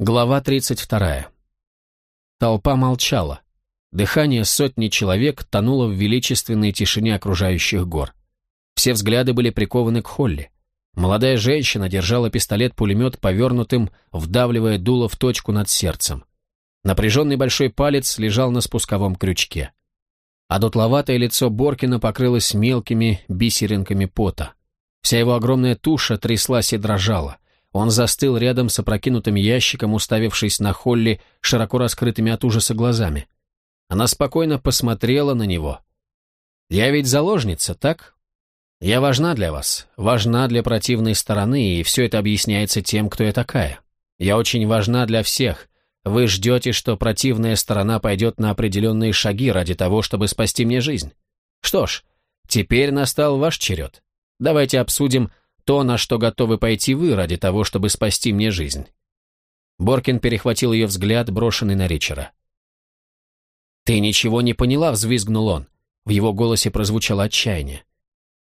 Глава 32. Толпа молчала. Дыхание сотни человек тонуло в величественной тишине окружающих гор. Все взгляды были прикованы к Холли. Молодая женщина держала пистолет-пулемет повернутым, вдавливая дуло в точку над сердцем. Напряженный большой палец лежал на спусковом крючке. А дутловатое лицо Боркина покрылось мелкими бисеринками пота. Вся его огромная туша тряслась и дрожала. Он застыл рядом с опрокинутым ящиком, уставившись на Холли широко раскрытыми от ужаса глазами. Она спокойно посмотрела на него. «Я ведь заложница, так? Я важна для вас, важна для противной стороны, и все это объясняется тем, кто я такая. Я очень важна для всех. Вы ждете, что противная сторона пойдет на определенные шаги ради того, чтобы спасти мне жизнь. Что ж, теперь настал ваш черед. Давайте обсудим, то, на что готовы пойти вы ради того, чтобы спасти мне жизнь». Боркин перехватил ее взгляд, брошенный на Ричера. «Ты ничего не поняла», — взвизгнул он. В его голосе прозвучало отчаяние.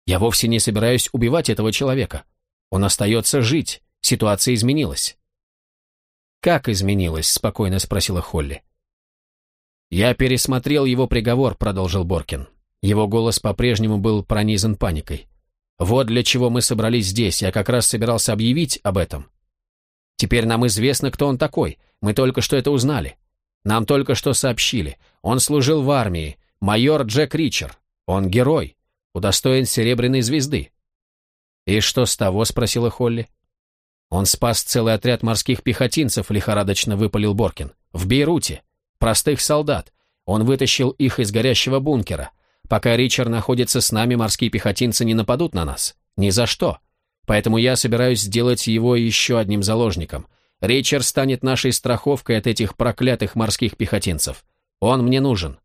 «Я вовсе не собираюсь убивать этого человека. Он остается жить. Ситуация изменилась». «Как изменилась?» — спокойно спросила Холли. «Я пересмотрел его приговор», — продолжил Боркин. Его голос по-прежнему был пронизан паникой. Вот для чего мы собрались здесь, я как раз собирался объявить об этом. Теперь нам известно, кто он такой, мы только что это узнали. Нам только что сообщили. Он служил в армии, майор Джек Ричер. Он герой, удостоен серебряной звезды. «И что с того?» — спросила Холли. «Он спас целый отряд морских пехотинцев», — лихорадочно выпалил Боркин. «В Бейруте. Простых солдат. Он вытащил их из горящего бункера. Пока Ричард находится с нами, морские пехотинцы не нападут на нас. Ни за что. Поэтому я собираюсь сделать его еще одним заложником. Ричард станет нашей страховкой от этих проклятых морских пехотинцев. Он мне нужен».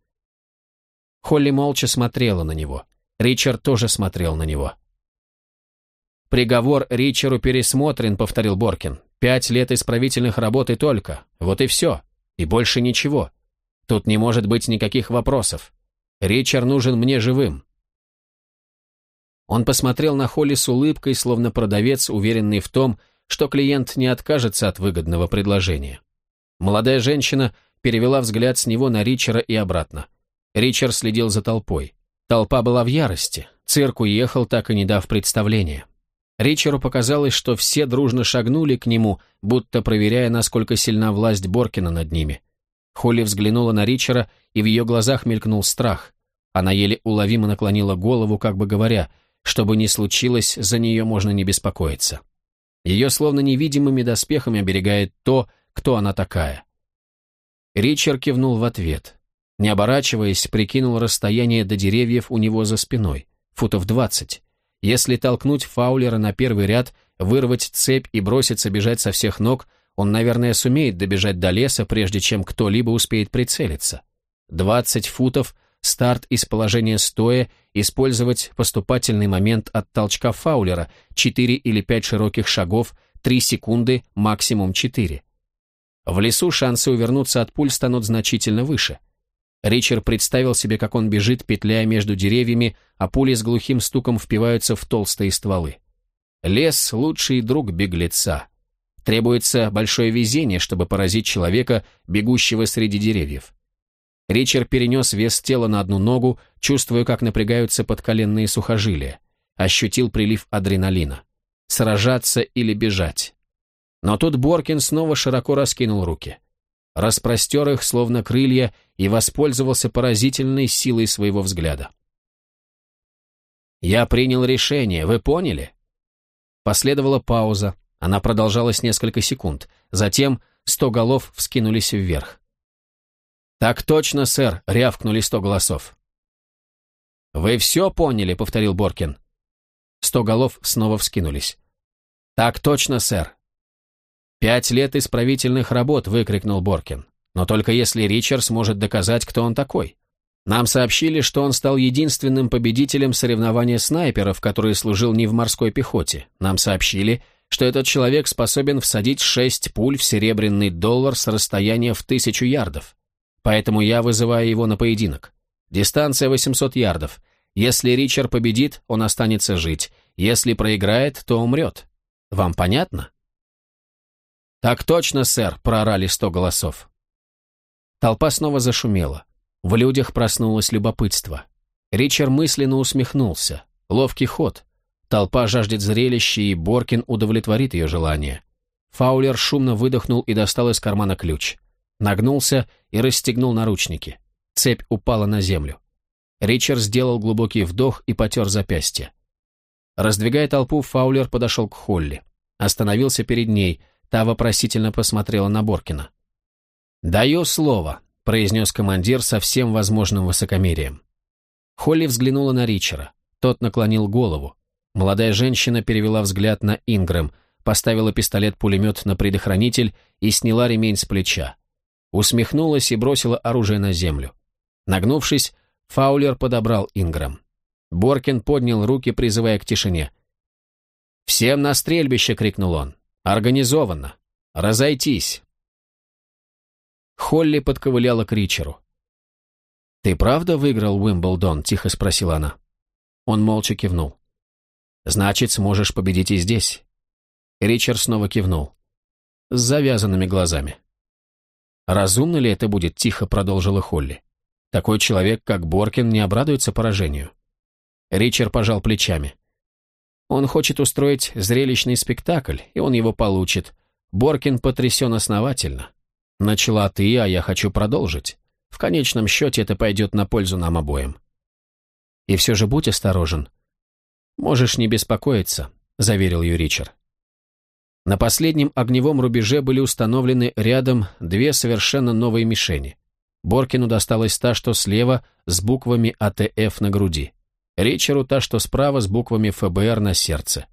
Холли молча смотрела на него. Ричард тоже смотрел на него. «Приговор Ричеру пересмотрен», — повторил Боркин. «Пять лет исправительных работ и только. Вот и все. И больше ничего. Тут не может быть никаких вопросов. Ричард нужен мне живым». Он посмотрел на Холли с улыбкой, словно продавец, уверенный в том, что клиент не откажется от выгодного предложения. Молодая женщина перевела взгляд с него на Ричера и обратно. Ричард следил за толпой. Толпа была в ярости. Цирк уехал, так и не дав представления. Ричеру показалось, что все дружно шагнули к нему, будто проверяя, насколько сильна власть Боркина над ними. Холли взглянула на Ричера, и в ее глазах мелькнул страх. Она еле уловимо наклонила голову, как бы говоря, что бы ни случилось, за нее можно не беспокоиться. Ее словно невидимыми доспехами оберегает то, кто она такая. Ричард кивнул в ответ. Не оборачиваясь, прикинул расстояние до деревьев у него за спиной, футов двадцать. Если толкнуть Фаулера на первый ряд, вырвать цепь и броситься бежать со всех ног, он, наверное, сумеет добежать до леса, прежде чем кто-либо успеет прицелиться. Двадцать футов, старт из положения стоя, использовать поступательный момент от толчка фаулера, четыре или пять широких шагов, три секунды, максимум четыре. В лесу шансы увернуться от пуль станут значительно выше. Ричард представил себе, как он бежит, петляя между деревьями, а пули с глухим стуком впиваются в толстые стволы. Лес — лучший друг беглеца. Требуется большое везение, чтобы поразить человека, бегущего среди деревьев. Ричард перенес вес тела на одну ногу, чувствуя, как напрягаются подколенные сухожилия. Ощутил прилив адреналина. Сражаться или бежать. Но тут Боркин снова широко раскинул руки. Распростер их, словно крылья, и воспользовался поразительной силой своего взгляда. «Я принял решение, вы поняли?» Последовала пауза, она продолжалась несколько секунд. Затем сто голов вскинулись вверх. «Так точно, сэр!» — рявкнули сто голосов. «Вы все поняли?» — повторил Боркин. Сто голов снова вскинулись. «Так точно, сэр!» «Пять лет исправительных работ!» — выкрикнул Боркин. «Но только если Ричард сможет доказать, кто он такой. Нам сообщили, что он стал единственным победителем соревнования снайперов, который служил не в морской пехоте. Нам сообщили, что этот человек способен всадить шесть пуль в серебряный доллар с расстояния в тысячу ярдов. Поэтому я вызываю его на поединок. Дистанция 800 ярдов. Если Ричард победит, он останется жить. Если проиграет, то умрет. Вам понятно? «Так точно, сэр!» — проорали сто голосов. Толпа снова зашумела. В людях проснулось любопытство. Ричард мысленно усмехнулся. Ловкий ход. Толпа жаждет зрелища, и Боркин удовлетворит ее желание. Фаулер шумно выдохнул и достал из кармана ключ. Нагнулся и расстегнул наручники. Цепь упала на землю. Ричард сделал глубокий вдох и потер запястье. Раздвигая толпу, Фаулер подошел к Холли. Остановился перед ней, та вопросительно посмотрела на Боркина. «Даю слово», — произнес командир со всем возможным высокомерием. Холли взглянула на Ричера. Тот наклонил голову. Молодая женщина перевела взгляд на Ингрэм, поставила пистолет-пулемет на предохранитель и сняла ремень с плеча. Усмехнулась и бросила оружие на землю. Нагнувшись, Фаулер подобрал Ингрэм. Боркин поднял руки, призывая к тишине. «Всем на стрельбище!» — крикнул он. «Организованно! Разойтись!» Холли подковыляла к Ричеру. «Ты правда выиграл Уимблдон?» — тихо спросила она. Он молча кивнул. «Значит, сможешь победить и здесь». Ричард снова кивнул. С завязанными глазами. «Разумно ли это будет?» — тихо продолжила Холли. «Такой человек, как Боркин, не обрадуется поражению». Ричард пожал плечами. «Он хочет устроить зрелищный спектакль, и он его получит. Боркин потрясен основательно. Начала ты, а я хочу продолжить. В конечном счете это пойдет на пользу нам обоим. И все же будь осторожен. Можешь не беспокоиться, заверил ее Ричард. На последнем огневом рубеже были установлены рядом две совершенно новые мишени. Боркину досталась та, что слева, с буквами АТФ на груди. Ричеру та, что справа, с буквами ФБР на сердце.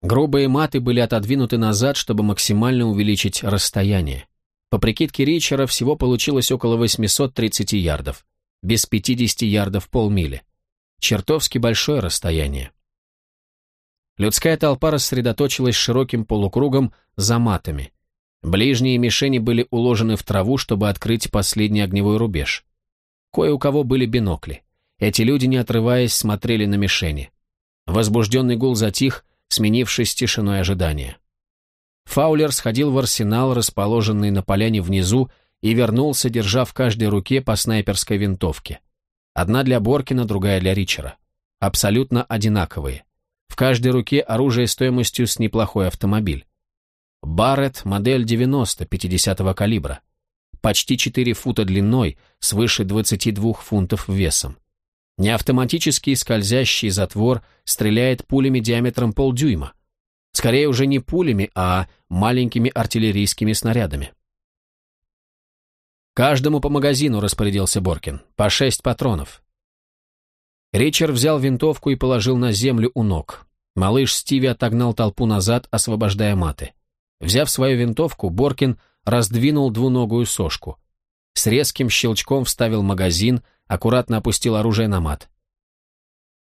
Грубые маты были отодвинуты назад, чтобы максимально увеличить расстояние. По прикидке Ричера всего получилось около 830 ярдов. Без 50 ярдов полмили. Чертовски большое расстояние. Людская толпа рассредоточилась широким полукругом за матами. Ближние мишени были уложены в траву, чтобы открыть последний огневой рубеж. Кое у кого были бинокли. Эти люди, не отрываясь, смотрели на мишени. Возбужденный гул затих, сменившись тишиной ожидания. Фаулер сходил в арсенал, расположенный на поляне внизу, и вернулся, держа в каждой руке по снайперской винтовке. Одна для Боркина, другая для Ричера. Абсолютно одинаковые. В каждой руке оружие стоимостью с неплохой автомобиль. Барретт, модель 90, 50-го калибра. Почти 4 фута длиной, свыше 22 фунтов весом. Неавтоматический скользящий затвор стреляет пулями диаметром полдюйма. Скорее уже не пулями, а маленькими артиллерийскими снарядами. «Каждому по магазину», — распорядился Боркин. «По шесть патронов». Ричард взял винтовку и положил на землю у ног. Малыш Стиви отогнал толпу назад, освобождая маты. Взяв свою винтовку, Боркин раздвинул двуногую сошку. С резким щелчком вставил магазин, аккуратно опустил оружие на мат.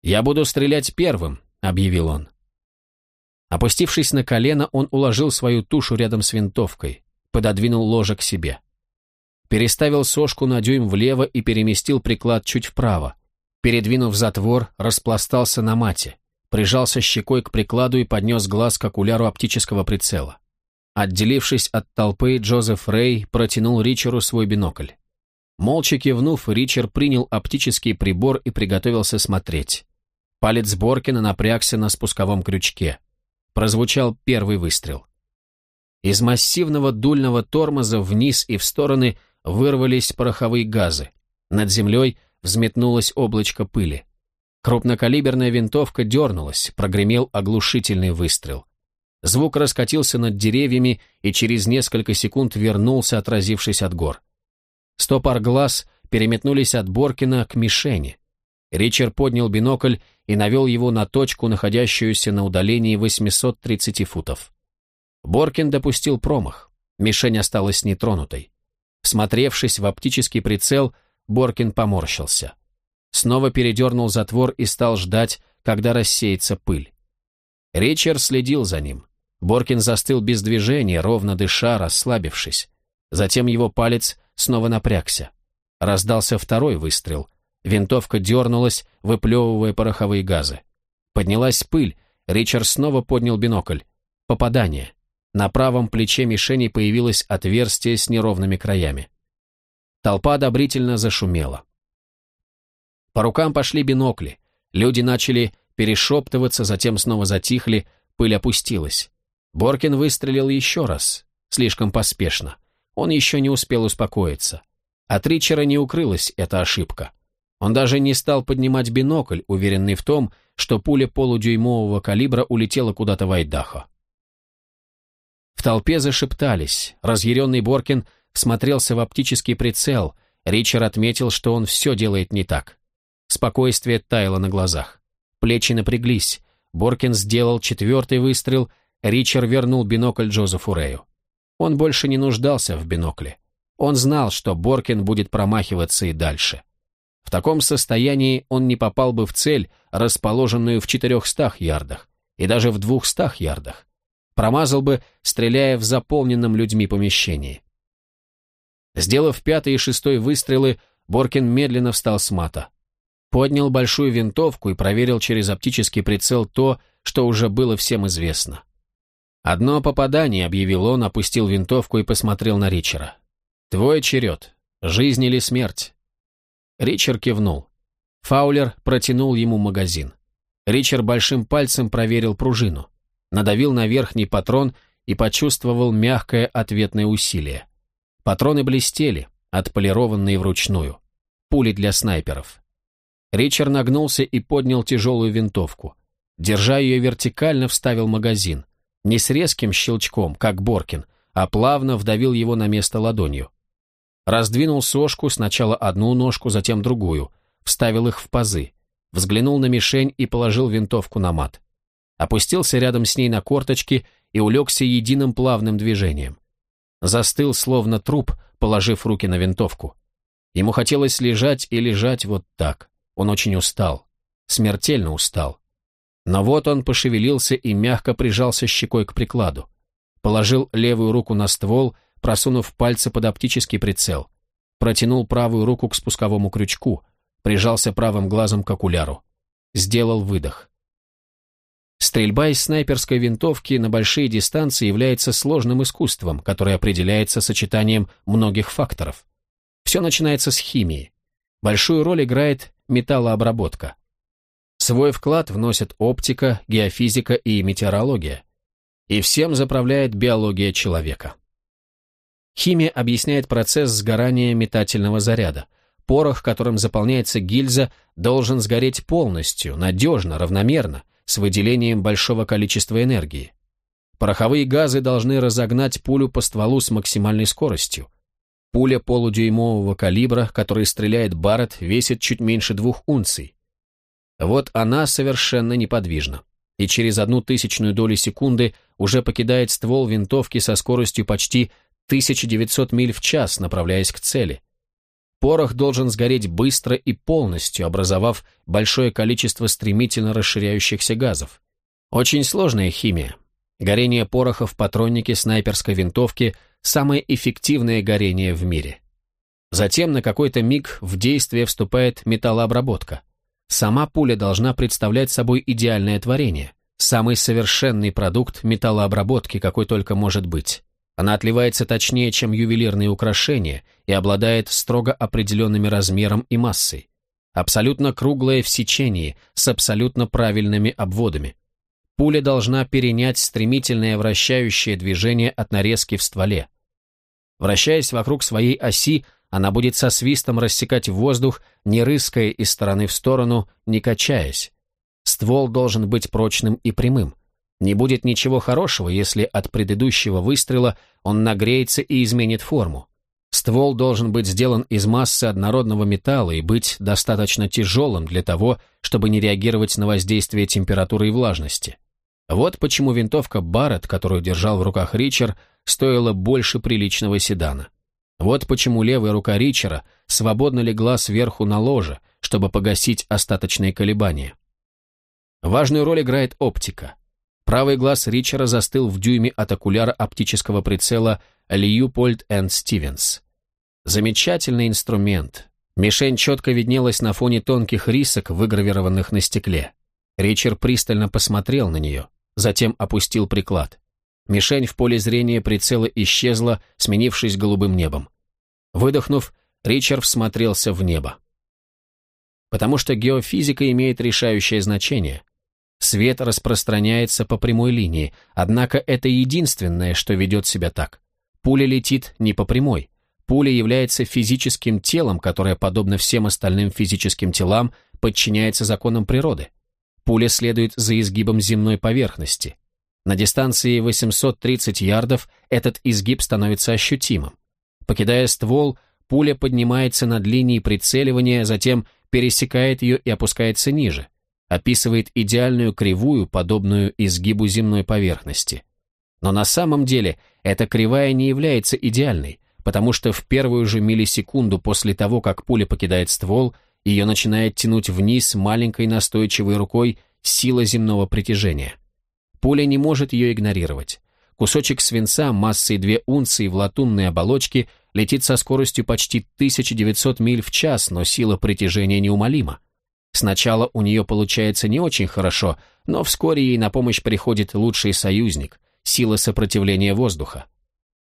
«Я буду стрелять первым», — объявил он. Опустившись на колено, он уложил свою тушу рядом с винтовкой, пододвинул ложе к себе. Переставил сошку на дюйм влево и переместил приклад чуть вправо. Передвинув затвор, распластался на мате, прижался щекой к прикладу и поднес глаз к окуляру оптического прицела. Отделившись от толпы, Джозеф Рэй протянул Ричеру свой бинокль. Молча кивнув, Ричард принял оптический прибор и приготовился смотреть. Палец Боркина напрягся на спусковом крючке. Прозвучал первый выстрел. Из массивного дульного тормоза вниз и в стороны вырвались пороховые газы. Над землей взметнулось облачко пыли. Крупнокалиберная винтовка дернулась, прогремел оглушительный выстрел. Звук раскатился над деревьями и через несколько секунд вернулся, отразившись от гор. Сто пар глаз переметнулись от Боркина к мишени. Ричард поднял бинокль и навел его на точку, находящуюся на удалении 830 футов. Боркин допустил промах. Мишень осталась нетронутой. Всмотревшись в оптический прицел, Боркин поморщился. Снова передернул затвор и стал ждать, когда рассеется пыль. Ричард следил за ним. Боркин застыл без движения, ровно дыша, расслабившись. Затем его палец снова напрягся. Раздался второй выстрел. Винтовка дернулась, выплевывая пороховые газы. Поднялась пыль. Ричард снова поднял бинокль. Попадание. На правом плече мишени появилось отверстие с неровными краями. Толпа одобрительно зашумела. По рукам пошли бинокли. Люди начали перешептываться, затем снова затихли, пыль опустилась. Боркин выстрелил еще раз, слишком поспешно. Он еще не успел успокоиться. От Ричера не укрылась эта ошибка. Он даже не стал поднимать бинокль, уверенный в том, что пуля полудюймового калибра улетела куда-то в Айдахо. В толпе зашептались. Разъяренный Боркин смотрелся в оптический прицел. Ричард отметил, что он все делает не так. Спокойствие таяло на глазах. Плечи напряглись. Боркин сделал четвертый выстрел. Ричард вернул бинокль Джозефу Рэю. Он больше не нуждался в бинокле. Он знал, что Боркин будет промахиваться и дальше. В таком состоянии он не попал бы в цель, расположенную в 400 ярдах, и даже в 200 ярдах. Промазал бы, стреляя в заполненном людьми помещении. Сделав пятый и шестой выстрелы, Боркин медленно встал с мата. Поднял большую винтовку и проверил через оптический прицел то, что уже было всем известно. «Одно попадание», — объявил он, опустил винтовку и посмотрел на Ричера. «Твой черед. Жизнь или смерть?» Ричард кивнул. Фаулер протянул ему магазин. Ричард большим пальцем проверил пружину. Надавил на верхний патрон и почувствовал мягкое ответное усилие. Патроны блестели, отполированные вручную. Пули для снайперов. Ричард нагнулся и поднял тяжелую винтовку. Держа ее вертикально, вставил магазин. Не с резким щелчком, как Боркин, а плавно вдавил его на место ладонью. Раздвинул сошку, сначала одну ножку, затем другую, вставил их в пазы, взглянул на мишень и положил винтовку на мат. Опустился рядом с ней на корточки и улегся единым плавным движением. Застыл, словно труп, положив руки на винтовку. Ему хотелось лежать и лежать вот так. Он очень устал. Смертельно устал. Но вот он пошевелился и мягко прижался щекой к прикладу. Положил левую руку на ствол просунув пальцы под оптический прицел. Протянул правую руку к спусковому крючку, прижался правым глазом к окуляру. Сделал выдох. Стрельба из снайперской винтовки на большие дистанции является сложным искусством, которое определяется сочетанием многих факторов. Все начинается с химии. Большую роль играет металлообработка. Свой вклад вносят оптика, геофизика и метеорология. И всем заправляет биология человека. Химия объясняет процесс сгорания метательного заряда. Порох, которым заполняется гильза, должен сгореть полностью, надежно, равномерно, с выделением большого количества энергии. Пороховые газы должны разогнать пулю по стволу с максимальной скоростью. Пуля полудюймового калибра, который стреляет Барретт, весит чуть меньше двух унций. Вот она совершенно неподвижна, и через одну тысячную долю секунды уже покидает ствол винтовки со скоростью почти 1900 миль в час, направляясь к цели. Порох должен сгореть быстро и полностью, образовав большое количество стремительно расширяющихся газов. Очень сложная химия. Горение пороха в патроннике снайперской винтовки – самое эффективное горение в мире. Затем на какой-то миг в действие вступает металлообработка. Сама пуля должна представлять собой идеальное творение, самый совершенный продукт металлообработки, какой только может быть. Она отливается точнее, чем ювелирные украшения, и обладает строго определенными размером и массой. Абсолютно круглая в сечении, с абсолютно правильными обводами. Пуля должна перенять стремительное вращающее движение от нарезки в стволе. Вращаясь вокруг своей оси, она будет со свистом рассекать воздух, не рыская из стороны в сторону, не качаясь. Ствол должен быть прочным и прямым. Не будет ничего хорошего, если от предыдущего выстрела он нагреется и изменит форму. Ствол должен быть сделан из массы однородного металла и быть достаточно тяжелым для того, чтобы не реагировать на воздействие температуры и влажности. Вот почему винтовка Барретт, которую держал в руках Ричард, стоила больше приличного седана. Вот почему левая рука Ричера свободно легла сверху на ложе, чтобы погасить остаточные колебания. Важную роль играет оптика. Правый глаз Ричера застыл в дюйме от окуляра оптического прицела Льюпольд энд Стивенс. Замечательный инструмент. Мишень четко виднелась на фоне тонких рисок, выгравированных на стекле. Ричард пристально посмотрел на нее, затем опустил приклад. Мишень в поле зрения прицела исчезла, сменившись голубым небом. Выдохнув, Ричард всмотрелся в небо. Потому что геофизика имеет решающее значение. Свет распространяется по прямой линии, однако это единственное, что ведет себя так. Пуля летит не по прямой. Пуля является физическим телом, которое, подобно всем остальным физическим телам, подчиняется законам природы. Пуля следует за изгибом земной поверхности. На дистанции 830 ярдов этот изгиб становится ощутимым. Покидая ствол, пуля поднимается над линией прицеливания, затем пересекает ее и опускается ниже, описывает идеальную кривую, подобную изгибу земной поверхности. Но на самом деле эта кривая не является идеальной, потому что в первую же миллисекунду после того, как пуля покидает ствол, ее начинает тянуть вниз маленькой настойчивой рукой сила земного притяжения. Пуля не может ее игнорировать. Кусочек свинца массой 2 унции в латунной оболочке летит со скоростью почти 1900 миль в час, но сила притяжения неумолима. Сначала у нее получается не очень хорошо, но вскоре ей на помощь приходит лучший союзник – сила сопротивления воздуха.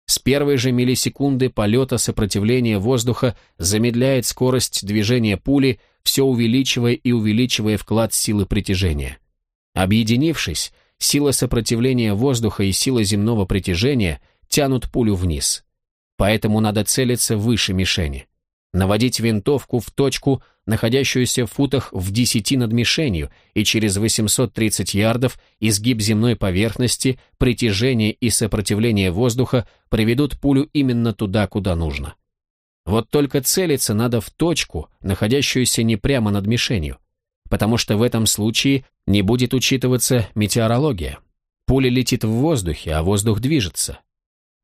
С первой же миллисекунды полета сопротивление воздуха замедляет скорость движения пули, все увеличивая и увеличивая вклад силы притяжения. Объединившись, сила сопротивления воздуха и сила земного притяжения тянут пулю вниз. Поэтому надо целиться выше мишени. Наводить винтовку в точку, находящуюся в футах в 10 над мишенью, и через 830 ярдов изгиб земной поверхности, притяжение и сопротивление воздуха приведут пулю именно туда, куда нужно. Вот только целиться надо в точку, находящуюся не прямо над мишенью, потому что в этом случае не будет учитываться метеорология. Пуля летит в воздухе, а воздух движется.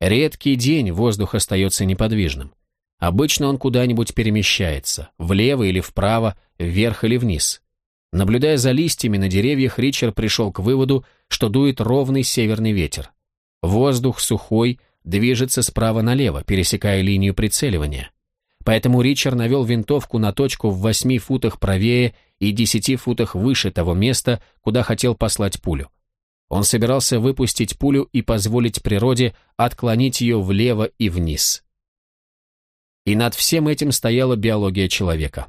Редкий день воздух остается неподвижным. Обычно он куда-нибудь перемещается, влево или вправо, вверх или вниз. Наблюдая за листьями на деревьях, Ричард пришел к выводу, что дует ровный северный ветер. Воздух сухой, движется справа налево, пересекая линию прицеливания. Поэтому Ричард навел винтовку на точку в восьми футах правее и десяти футах выше того места, куда хотел послать пулю. Он собирался выпустить пулю и позволить природе отклонить ее влево и вниз. И над всем этим стояла биология человека.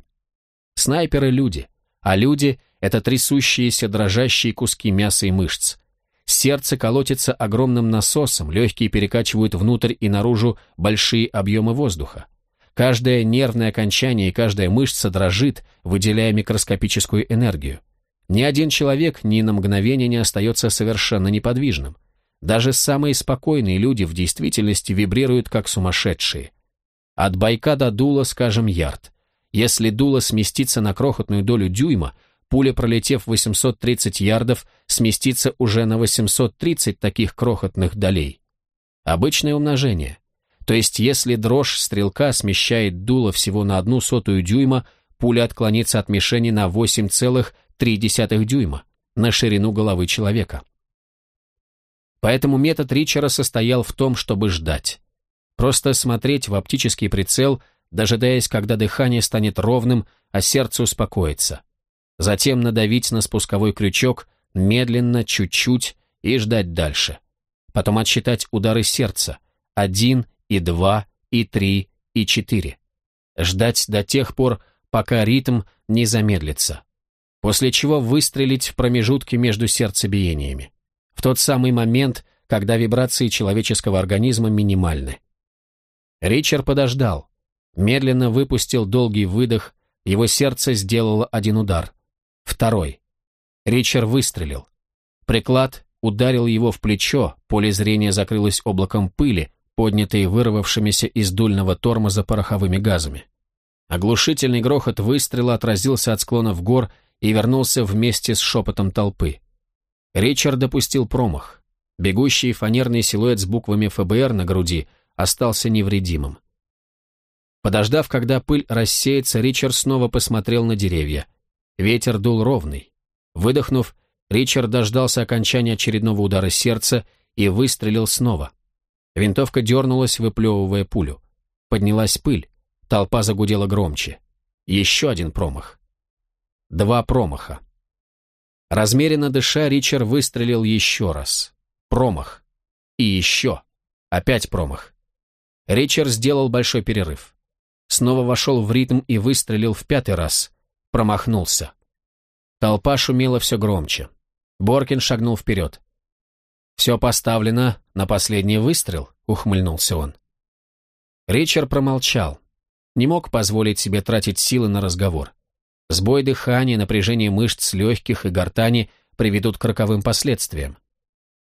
Снайперы – люди, а люди – это трясущиеся, дрожащие куски мяса и мышц. Сердце колотится огромным насосом, легкие перекачивают внутрь и наружу большие объемы воздуха. Каждое нервное окончание и каждая мышца дрожит, выделяя микроскопическую энергию. Ни один человек ни на мгновение не остается совершенно неподвижным. Даже самые спокойные люди в действительности вибрируют как сумасшедшие. От байка до дула, скажем, ярд. Если дуло сместится на крохотную долю дюйма, пуля, пролетев 830 ярдов, сместится уже на 830 таких крохотных долей. Обычное умножение. То есть, если дрожь стрелка смещает дуло всего на одну сотую дюйма, пуля отклонится от мишени на 8,3 дюйма, на ширину головы человека. Поэтому метод Ричера состоял в том, чтобы ждать. Просто смотреть в оптический прицел, дожидаясь, когда дыхание станет ровным, а сердце успокоится. Затем надавить на спусковой крючок, медленно, чуть-чуть, и ждать дальше. Потом отсчитать удары сердца. Один, и два, и три, и четыре. Ждать до тех пор, пока ритм не замедлится. После чего выстрелить в промежутке между сердцебиениями. В тот самый момент, когда вибрации человеческого организма минимальны. Ричард подождал, медленно выпустил долгий выдох, его сердце сделало один удар. Второй. Ричард выстрелил. Приклад ударил его в плечо, поле зрения закрылось облаком пыли, поднятой вырвавшимися из дульного тормоза пороховыми газами. Оглушительный грохот выстрела отразился от склонов гор и вернулся вместе с шепотом толпы. Ричард допустил промах. Бегущий фанерный силуэт с буквами ФБР на груди – остался невредимым. Подождав, когда пыль рассеется, Ричард снова посмотрел на деревья. Ветер дул ровный. Выдохнув, Ричард дождался окончания очередного удара сердца и выстрелил снова. Винтовка дернулась, выплевывая пулю. Поднялась пыль. Толпа загудела громче. Еще один промах. Два промаха. Размеренно дыша, Ричард выстрелил еще раз. Промах. И еще. Опять промах. Ричард сделал большой перерыв. Снова вошел в ритм и выстрелил в пятый раз. Промахнулся. Толпа шумела все громче. Боркин шагнул вперед. «Все поставлено на последний выстрел», — ухмыльнулся он. Ричард промолчал. Не мог позволить себе тратить силы на разговор. Сбой дыхания, напряжение мышц легких и гортани приведут к роковым последствиям.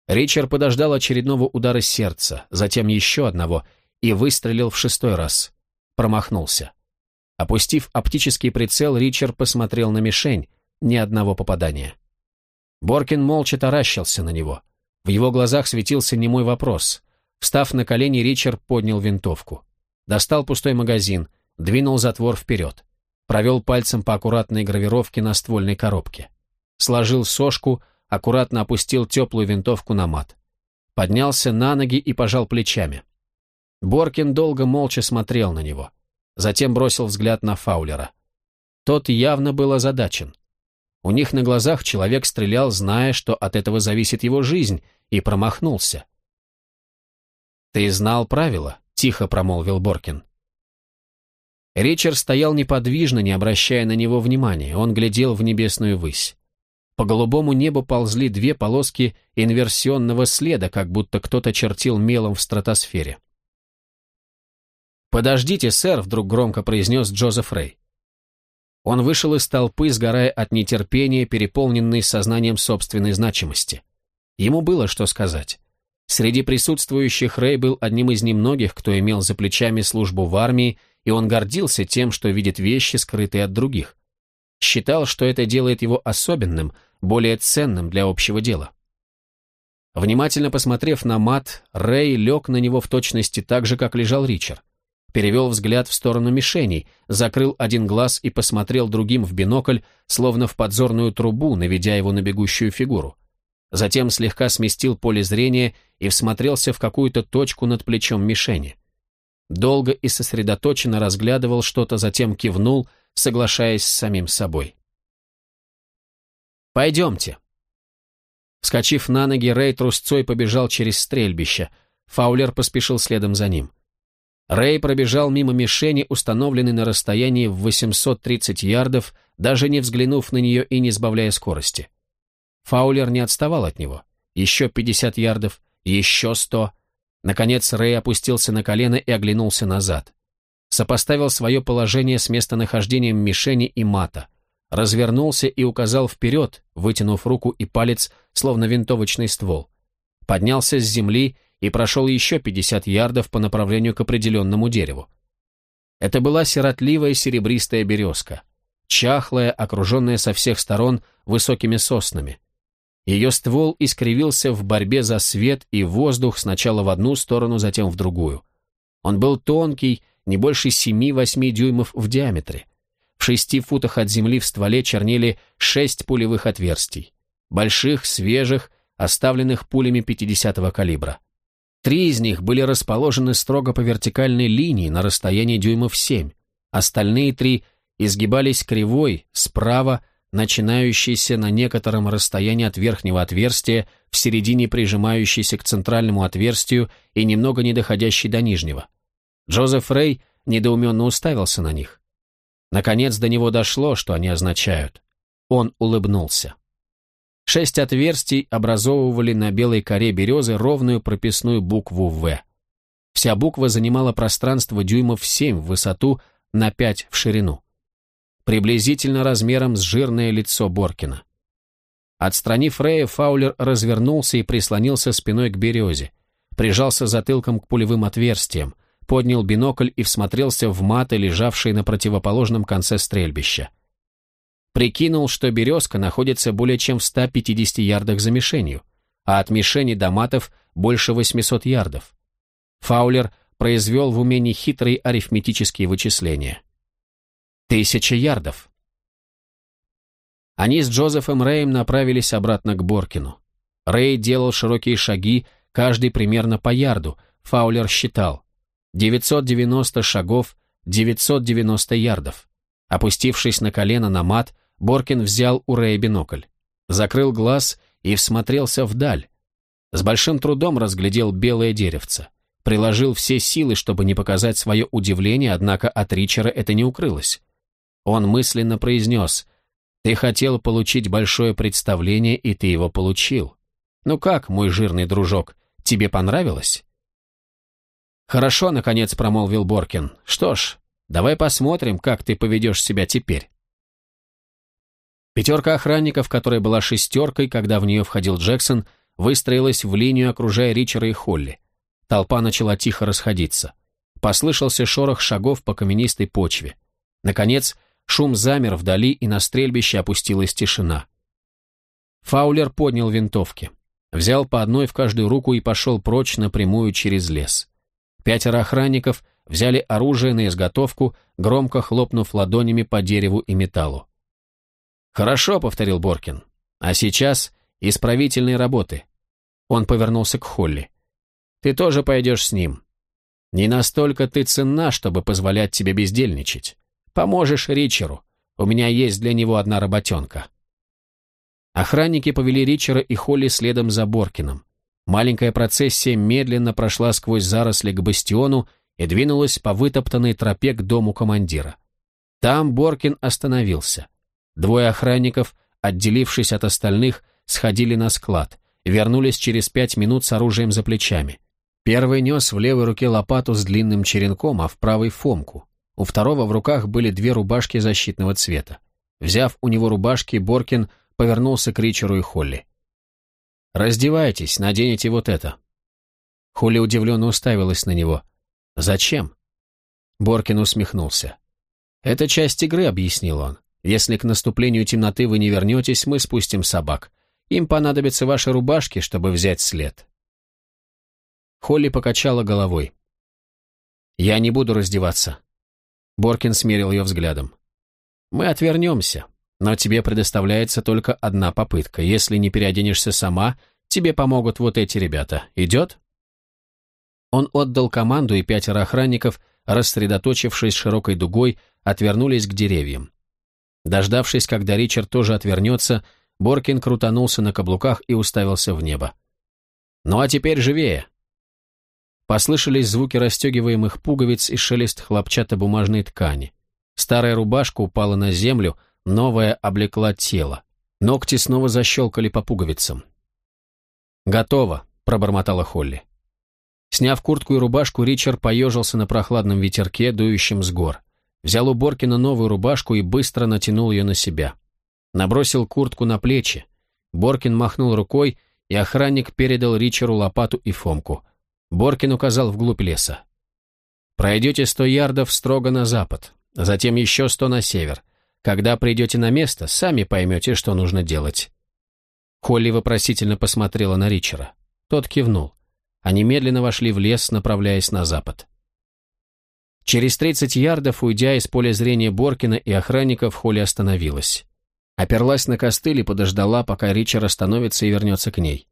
Ричард подождал очередного удара сердца, затем еще одного, и выстрелил в шестой раз. Промахнулся. Опустив оптический прицел, Ричард посмотрел на мишень, ни одного попадания. Боркин молча таращился на него. В его глазах светился немой вопрос. Встав на колени, Ричард поднял винтовку. Достал пустой магазин, двинул затвор вперед. Провел пальцем по аккуратной гравировке на ствольной коробке. Сложил сошку, аккуратно опустил теплую винтовку на мат. Поднялся на ноги и пожал плечами. Боркин долго молча смотрел на него. Затем бросил взгляд на Фаулера. Тот явно был озадачен. У них на глазах человек стрелял, зная, что от этого зависит его жизнь, и промахнулся. «Ты знал правила?» — тихо промолвил Боркин. Ричард стоял неподвижно, не обращая на него внимания. Он глядел в небесную высь. По голубому небу ползли две полоски инверсионного следа, как будто кто-то чертил мелом в стратосфере. «Подождите, сэр», — вдруг громко произнес Джозеф Рэй. Он вышел из толпы, сгорая от нетерпения, переполненный сознанием собственной значимости. Ему было что сказать. Среди присутствующих Рэй был одним из немногих, кто имел за плечами службу в армии, и он гордился тем, что видит вещи, скрытые от других считал, что это делает его особенным, более ценным для общего дела. Внимательно посмотрев на мат, Рэй лег на него в точности так же, как лежал Ричард. Перевел взгляд в сторону мишеней, закрыл один глаз и посмотрел другим в бинокль, словно в подзорную трубу, наведя его на бегущую фигуру. Затем слегка сместил поле зрения и всмотрелся в какую-то точку над плечом мишени. Долго и сосредоточенно разглядывал что-то, затем кивнул — соглашаясь с самим собой. «Пойдемте». Вскочив на ноги, Рэй трусцой побежал через стрельбище. Фаулер поспешил следом за ним. Рэй пробежал мимо мишени, установленной на расстоянии в 830 ярдов, даже не взглянув на нее и не сбавляя скорости. Фаулер не отставал от него. Еще 50 ярдов, еще 100. Наконец Рэй опустился на колено и оглянулся назад сопоставил свое положение с местонахождением мишени и мата, развернулся и указал вперед, вытянув руку и палец, словно винтовочный ствол. Поднялся с земли и прошел еще 50 ярдов по направлению к определенному дереву. Это была сиротливая серебристая березка, чахлая, окруженная со всех сторон высокими соснами. Ее ствол искривился в борьбе за свет и воздух сначала в одну сторону, затем в другую. Он был тонкий, не больше 7-8 дюймов в диаметре. В шести футах от земли в стволе чернели шесть пулевых отверстий. Больших, свежих, оставленных пулями 50-го калибра. Три из них были расположены строго по вертикальной линии на расстоянии дюймов 7. Остальные три изгибались кривой, справа, начинающейся на некотором расстоянии от верхнего отверстия, в середине прижимающейся к центральному отверстию и немного не доходящей до нижнего. Джозеф Рэй недоуменно уставился на них. Наконец до него дошло, что они означают. Он улыбнулся. Шесть отверстий образовывали на белой коре березы ровную прописную букву «В». Вся буква занимала пространство дюймов 7 в высоту на 5 в ширину. Приблизительно размером с жирное лицо Боркина. Отстранив Рэя, Фаулер развернулся и прислонился спиной к березе, прижался затылком к пулевым отверстиям, поднял бинокль и всмотрелся в маты, лежавшие на противоположном конце стрельбища. Прикинул, что березка находится более чем в 150 ярдах за мишенью, а от мишени до матов больше 800 ярдов. Фаулер произвел в уме нехитрые арифметические вычисления. Тысяча ярдов. Они с Джозефом Рэем направились обратно к Боркину. Рэй делал широкие шаги, каждый примерно по ярду, Фаулер считал. 990 шагов, 990 ярдов. Опустившись на колено на мат, Боркин взял у Рэя бинокль, закрыл глаз и всмотрелся вдаль. С большим трудом разглядел белое деревце. Приложил все силы, чтобы не показать свое удивление, однако от Ричера это не укрылось. Он мысленно произнес «Ты хотел получить большое представление, и ты его получил. Ну как, мой жирный дружок, тебе понравилось?» «Хорошо», — наконец промолвил Боркин. «Что ж, давай посмотрим, как ты поведешь себя теперь». Пятерка охранников, которая была шестеркой, когда в нее входил Джексон, выстроилась в линию, окружая Ричера и Холли. Толпа начала тихо расходиться. Послышался шорох шагов по каменистой почве. Наконец, шум замер вдали, и на стрельбище опустилась тишина. Фаулер поднял винтовки. Взял по одной в каждую руку и пошел прочь напрямую через лес. Пятеро охранников взяли оружие на изготовку, громко хлопнув ладонями по дереву и металлу. «Хорошо», — повторил Боркин. «А сейчас исправительные работы». Он повернулся к Холли. «Ты тоже пойдешь с ним. Не настолько ты ценна, чтобы позволять тебе бездельничать. Поможешь Ричеру. У меня есть для него одна работенка». Охранники повели Ричера и Холли следом за Боркином. Маленькая процессия медленно прошла сквозь заросли к бастиону и двинулась по вытоптанной тропе к дому командира. Там Боркин остановился. Двое охранников, отделившись от остальных, сходили на склад, вернулись через пять минут с оружием за плечами. Первый нес в левой руке лопату с длинным черенком, а в правой — фомку. У второго в руках были две рубашки защитного цвета. Взяв у него рубашки, Боркин повернулся к Ричеру и Холли. «Раздевайтесь, наденете вот это». Холли удивленно уставилась на него. «Зачем?» Боркин усмехнулся. «Это часть игры», — объяснил он. Если к наступлению темноты вы не вернетесь, мы спустим собак. Им понадобятся ваши рубашки, чтобы взять след». Холли покачала головой. «Я не буду раздеваться». Боркин смерил ее взглядом. «Мы отвернемся, но тебе предоставляется только одна попытка. Если не переоденешься сама, тебе помогут вот эти ребята. Идет?» Он отдал команду, и пятеро охранников, рассредоточившись широкой дугой, отвернулись к деревьям. Дождавшись, когда Ричард тоже отвернется, Боркин крутанулся на каблуках и уставился в небо. «Ну а теперь живее!» Послышались звуки расстегиваемых пуговиц и шелест хлопчатобумажной ткани. Старая рубашка упала на землю, новая облекла тело. Ногти снова защелкали по пуговицам. «Готово», — пробормотала Холли. Сняв куртку и рубашку, Ричард поежился на прохладном ветерке, дующем с гор. Взял у Боркина новую рубашку и быстро натянул ее на себя. Набросил куртку на плечи. Боркин махнул рукой, и охранник передал Ричеру лопату и Фомку. Боркин указал вглубь леса. «Пройдете сто ярдов строго на запад, затем еще сто на север. Когда придете на место, сами поймете, что нужно делать». Холли вопросительно посмотрела на Ричера. Тот кивнул. Они медленно вошли в лес, направляясь на запад. Через 30 ярдов, уйдя из поля зрения Боркина и охранников, Холли остановилась. Оперлась на костыль и подождала, пока Ричард остановится и вернется к ней.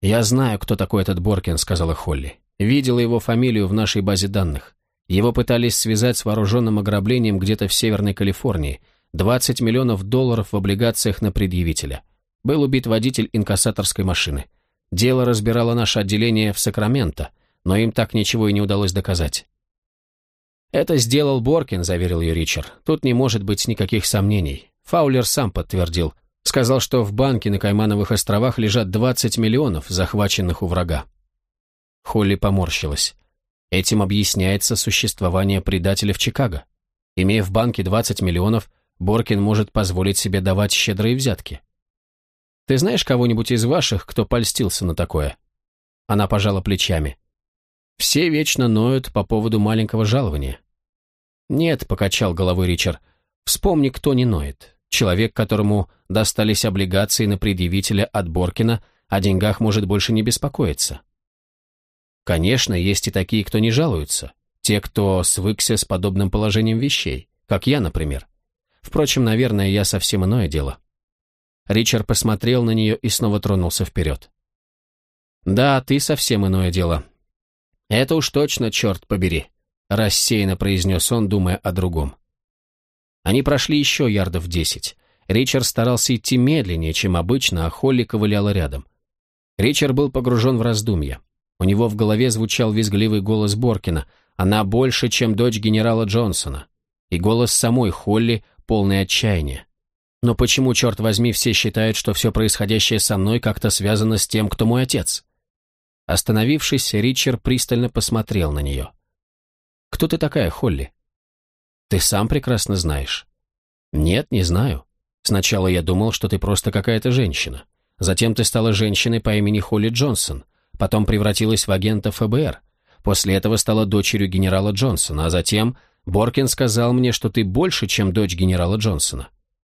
«Я знаю, кто такой этот Боркин», — сказала Холли. «Видела его фамилию в нашей базе данных. Его пытались связать с вооруженным ограблением где-то в Северной Калифорнии. 20 миллионов долларов в облигациях на предъявителя. Был убит водитель инкассаторской машины. Дело разбирало наше отделение в Сакраменто, но им так ничего и не удалось доказать. «Это сделал Боркин», — заверил ее Ричард. «Тут не может быть никаких сомнений. Фаулер сам подтвердил. Сказал, что в банке на Каймановых островах лежат 20 миллионов, захваченных у врага». Холли поморщилась. Этим объясняется существование предателя в Чикаго. Имея в банке 20 миллионов, Боркин может позволить себе давать щедрые взятки. Ты знаешь кого-нибудь из ваших, кто польстился на такое?» Она пожала плечами. «Все вечно ноют по поводу маленького жалования. «Нет», — покачал головой Ричард, — «вспомни, кто не ноет. Человек, которому достались облигации на предъявителя от Боркина, о деньгах может больше не беспокоиться». Конечно, есть и такие, кто не жалуются. Те, кто свыкся с подобным положением вещей, как я, например. Впрочем, наверное, я совсем иное дело. Ричард посмотрел на нее и снова тронулся вперед. «Да, ты совсем иное дело. Это уж точно, черт побери рассеянно произнес он, думая о другом. Они прошли еще ярдов десять. Ричард старался идти медленнее, чем обычно, а Холли ковыляла рядом. Ричард был погружен в раздумья. У него в голове звучал визгливый голос Боркина. Она больше, чем дочь генерала Джонсона. И голос самой Холли, полный отчаяния. Но почему, черт возьми, все считают, что все происходящее со мной как-то связано с тем, кто мой отец? Остановившись, Ричард пристально посмотрел на нее. «Кто ты такая, Холли?» «Ты сам прекрасно знаешь». «Нет, не знаю. Сначала я думал, что ты просто какая-то женщина. Затем ты стала женщиной по имени Холли Джонсон, потом превратилась в агента ФБР. После этого стала дочерью генерала Джонсона, а затем Боркин сказал мне, что ты больше, чем дочь генерала Джонсона.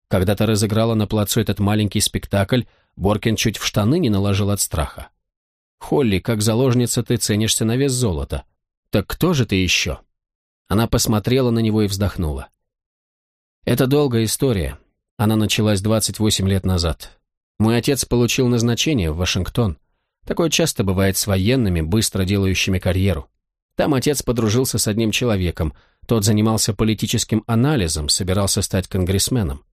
Когда ты разыграла на плацу этот маленький спектакль, Боркин чуть в штаны не наложил от страха. Холли, как заложница ты ценишься на вес золота. Так кто же ты еще? Она посмотрела на него и вздохнула. Это долгая история. Она началась 28 лет назад. Мой отец получил назначение в Вашингтон. Такое часто бывает с военными, быстро делающими карьеру. Там отец подружился с одним человеком. Тот занимался политическим анализом, собирался стать конгрессменом.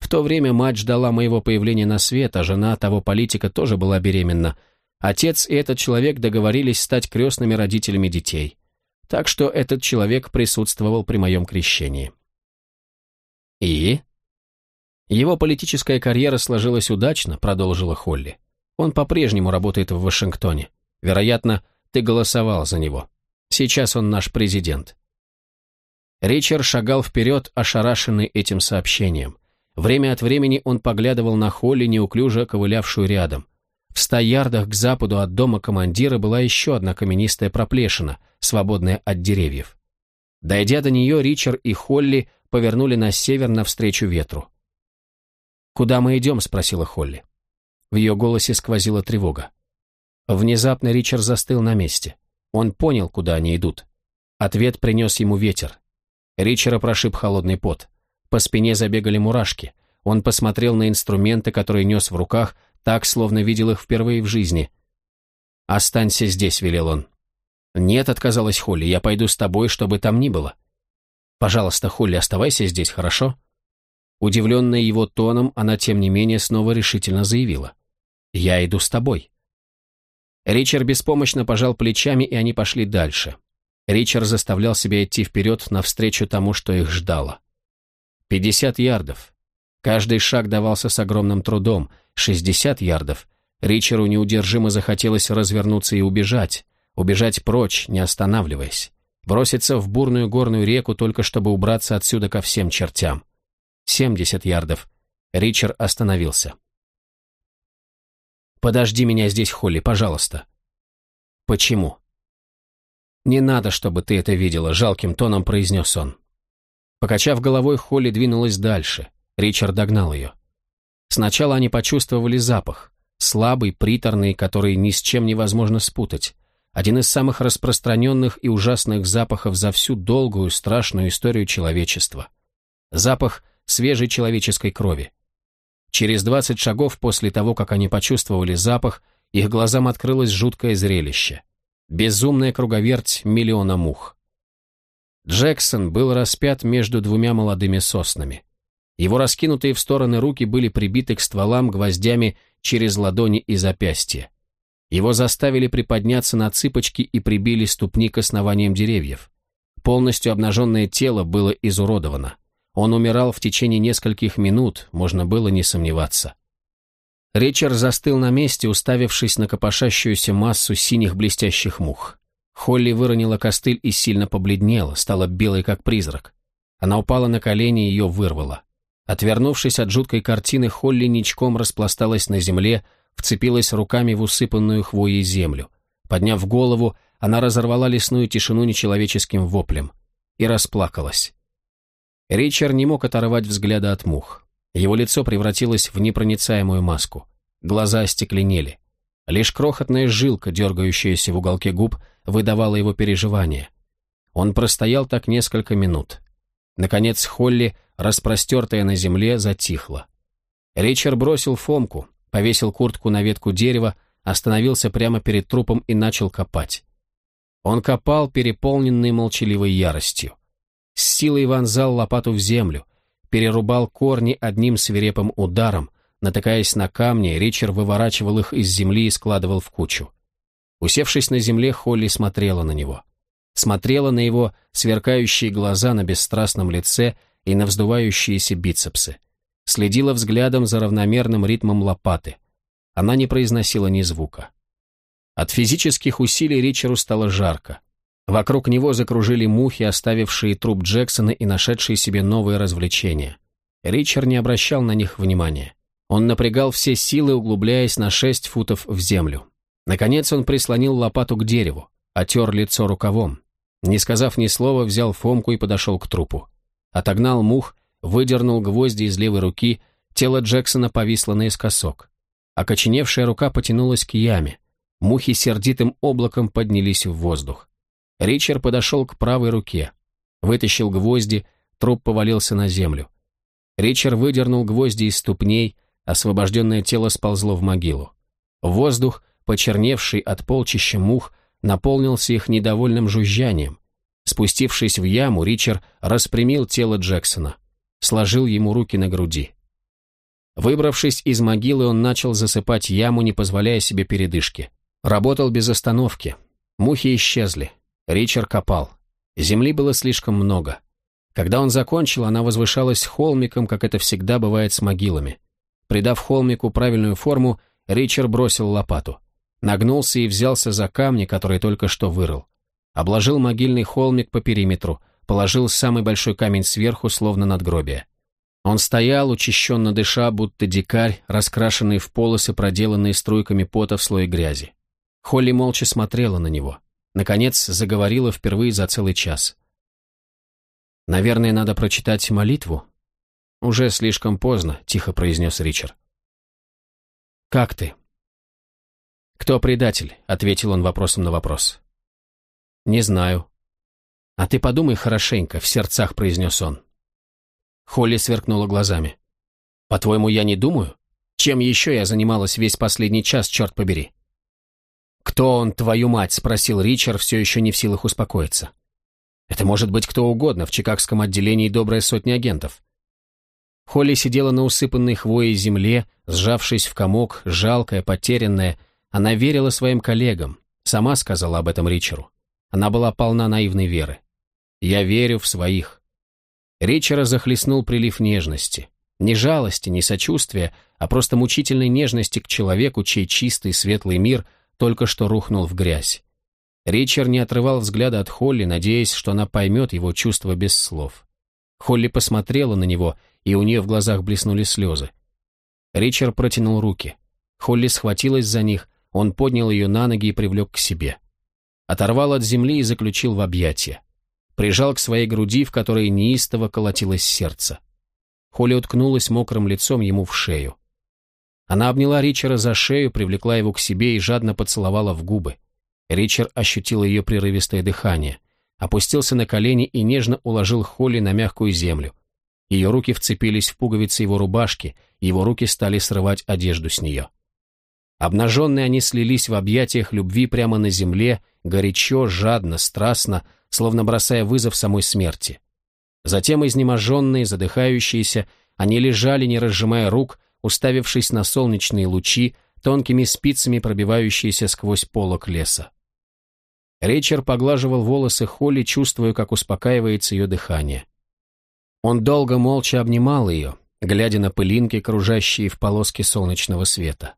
В то время мать ждала моего появления на свет, а жена того политика тоже была беременна. Отец и этот человек договорились стать крестными родителями детей. Так что этот человек присутствовал при моем крещении. И? Его политическая карьера сложилась удачно, продолжила Холли. Он по-прежнему работает в Вашингтоне. Вероятно, ты голосовал за него. Сейчас он наш президент. Ричард шагал вперед, ошарашенный этим сообщением. Время от времени он поглядывал на Холли, неуклюже ковылявшую рядом. В ста ярдах к западу от дома командира была еще одна каменистая проплешина, свободная от деревьев. Дойдя до нее, Ричард и Холли повернули на север навстречу ветру. «Куда мы идем?» — спросила Холли. В ее голосе сквозила тревога. Внезапно Ричард застыл на месте. Он понял, куда они идут. Ответ принес ему ветер. Ричера прошиб холодный пот. По спине забегали мурашки. Он посмотрел на инструменты, которые нес в руках, так, словно видел их впервые в жизни. «Останься здесь», — велел он. «Нет», — отказалась Холли, — «я пойду с тобой, чтобы там ни было». «Пожалуйста, Холли, оставайся здесь, хорошо?» Удивленная его тоном, она, тем не менее, снова решительно заявила. «Я иду с тобой». Ричард беспомощно пожал плечами, и они пошли дальше. Ричард заставлял себя идти вперед навстречу тому, что их ждало. Пятьдесят ярдов. Каждый шаг давался с огромным трудом. Шестьдесят ярдов. Ричару неудержимо захотелось развернуться и убежать. Убежать прочь, не останавливаясь. Броситься в бурную горную реку, только чтобы убраться отсюда ко всем чертям. 70 ярдов. Ричард остановился. «Подожди меня здесь, Холли, пожалуйста». «Почему?» «Не надо, чтобы ты это видела», — жалким тоном произнес он. Покачав головой, Холли двинулась дальше. Ричард догнал ее. Сначала они почувствовали запах, слабый, приторный, который ни с чем невозможно спутать. Один из самых распространенных и ужасных запахов за всю долгую, страшную историю человечества. Запах свежей человеческой крови. Через двадцать шагов после того, как они почувствовали запах, их глазам открылось жуткое зрелище. Безумная круговерть миллиона мух. Джексон был распят между двумя молодыми соснами. Его раскинутые в стороны руки были прибиты к стволам гвоздями через ладони и запястья. Его заставили приподняться на цыпочки и прибили ступни к основаниям деревьев. Полностью обнаженное тело было изуродовано. Он умирал в течение нескольких минут, можно было не сомневаться. Ричард застыл на месте, уставившись на копошащуюся массу синих блестящих мух. Холли выронила костыль и сильно побледнела, стала белой как призрак. Она упала на колени и ее вырвала. Отвернувшись от жуткой картины, Холли ничком распласталась на земле, вцепилась руками в усыпанную хвоей землю. Подняв голову, она разорвала лесную тишину нечеловеческим воплем и расплакалась. Ричард не мог оторвать взгляда от мух. Его лицо превратилось в непроницаемую маску. Глаза остекленели. Лишь крохотная жилка, дергающаяся в уголке губ, выдавала его переживания. Он простоял так несколько минут. Наконец Холли, распростертая на земле, затихла. Ричард бросил Фомку, повесил куртку на ветку дерева, остановился прямо перед трупом и начал копать. Он копал, переполненный молчаливой яростью с силой вонзал лопату в землю, перерубал корни одним свирепым ударом, натыкаясь на камни, Ричард выворачивал их из земли и складывал в кучу. Усевшись на земле, Холли смотрела на него. Смотрела на его сверкающие глаза на бесстрастном лице и на вздувающиеся бицепсы. Следила взглядом за равномерным ритмом лопаты. Она не произносила ни звука. От физических усилий Ричеру стало жарко. Вокруг него закружили мухи, оставившие труп Джексона и нашедшие себе новые развлечения. Ричард не обращал на них внимания. Он напрягал все силы, углубляясь на шесть футов в землю. Наконец он прислонил лопату к дереву, отер лицо рукавом. Не сказав ни слова, взял фомку и подошел к трупу. Отогнал мух, выдернул гвозди из левой руки, тело Джексона повисло наискосок. Окоченевшая рука потянулась к яме. Мухи сердитым облаком поднялись в воздух. Ричард подошел к правой руке. Вытащил гвозди, труп повалился на землю. Ричард выдернул гвозди из ступней, освобожденное тело сползло в могилу. Воздух, почерневший от полчища мух, наполнился их недовольным жужжанием. Спустившись в яму, Ричард распрямил тело Джексона, сложил ему руки на груди. Выбравшись из могилы, он начал засыпать яму, не позволяя себе передышки. Работал без остановки. Мухи исчезли. Ричард копал. Земли было слишком много. Когда он закончил, она возвышалась холмиком, как это всегда бывает с могилами. Придав холмику правильную форму, Ричард бросил лопату. Нагнулся и взялся за камни, которые только что вырыл. Обложил могильный холмик по периметру, положил самый большой камень сверху, словно надгробие. Он стоял, учащенно дыша, будто дикарь, раскрашенный в полосы, проделанные струйками пота в слое грязи. Холли молча смотрела на него. Наконец заговорила впервые за целый час. «Наверное, надо прочитать молитву?» «Уже слишком поздно», — тихо произнес Ричард. «Как ты?» «Кто предатель?» — ответил он вопросом на вопрос. «Не знаю». «А ты подумай хорошенько», — в сердцах произнес он. Холли сверкнула глазами. «По-твоему, я не думаю? Чем еще я занималась весь последний час, черт побери?» «Кто он, твою мать?» — спросил Ричард, все еще не в силах успокоиться. «Это может быть кто угодно, в чикагском отделении добрая сотня агентов». Холли сидела на усыпанной хвоей земле, сжавшись в комок, жалкая, потерянная. Она верила своим коллегам, сама сказала об этом Ричару. Она была полна наивной веры. «Я верю в своих». Ричера захлестнул прилив нежности. Не жалости, не сочувствия, а просто мучительной нежности к человеку, чей чистый светлый мир – только что рухнул в грязь. Ричард не отрывал взгляда от Холли, надеясь, что она поймет его чувства без слов. Холли посмотрела на него, и у нее в глазах блеснули слезы. Ричард протянул руки. Холли схватилась за них, он поднял ее на ноги и привлек к себе. Оторвал от земли и заключил в объятия. Прижал к своей груди, в которой неистово колотилось сердце. Холли уткнулась мокрым лицом ему в шею. Она обняла Ричера за шею, привлекла его к себе и жадно поцеловала в губы. Ричард ощутил ее прерывистое дыхание, опустился на колени и нежно уложил Холли на мягкую землю. Ее руки вцепились в пуговицы его рубашки, его руки стали срывать одежду с нее. Обнаженные они слились в объятиях любви прямо на земле, горячо, жадно, страстно, словно бросая вызов самой смерти. Затем, изнеможенные, задыхающиеся, они лежали, не разжимая рук, уставившись на солнечные лучи, тонкими спицами пробивающиеся сквозь полок леса. Ричард поглаживал волосы Холли, чувствуя, как успокаивается ее дыхание. Он долго молча обнимал ее, глядя на пылинки, кружащие в полоске солнечного света.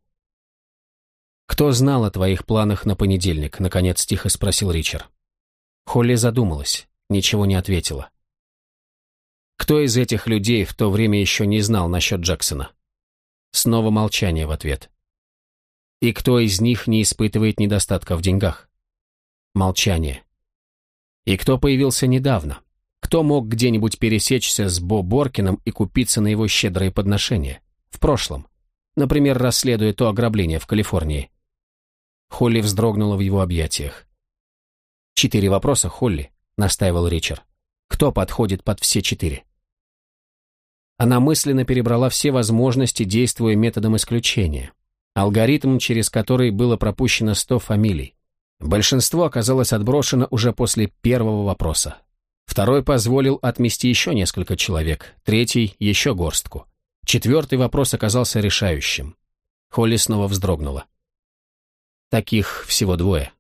«Кто знал о твоих планах на понедельник?» — наконец тихо спросил Ричард. Холли задумалась, ничего не ответила. Кто из этих людей в то время еще не знал насчет Джексона? Снова молчание в ответ. И кто из них не испытывает недостатка в деньгах? Молчание. И кто появился недавно? Кто мог где-нибудь пересечься с Бо Боркином и купиться на его щедрые подношения? В прошлом. Например, расследуя то ограбление в Калифорнии. Холли вздрогнула в его объятиях. «Четыре вопроса, Холли», — настаивал Ричард. «Кто подходит под все четыре?» Она мысленно перебрала все возможности, действуя методом исключения. Алгоритм, через который было пропущено 100 фамилий. Большинство оказалось отброшено уже после первого вопроса. Второй позволил отмести еще несколько человек, третий – еще горстку. Четвертый вопрос оказался решающим. Холли снова вздрогнула. «Таких всего двое»,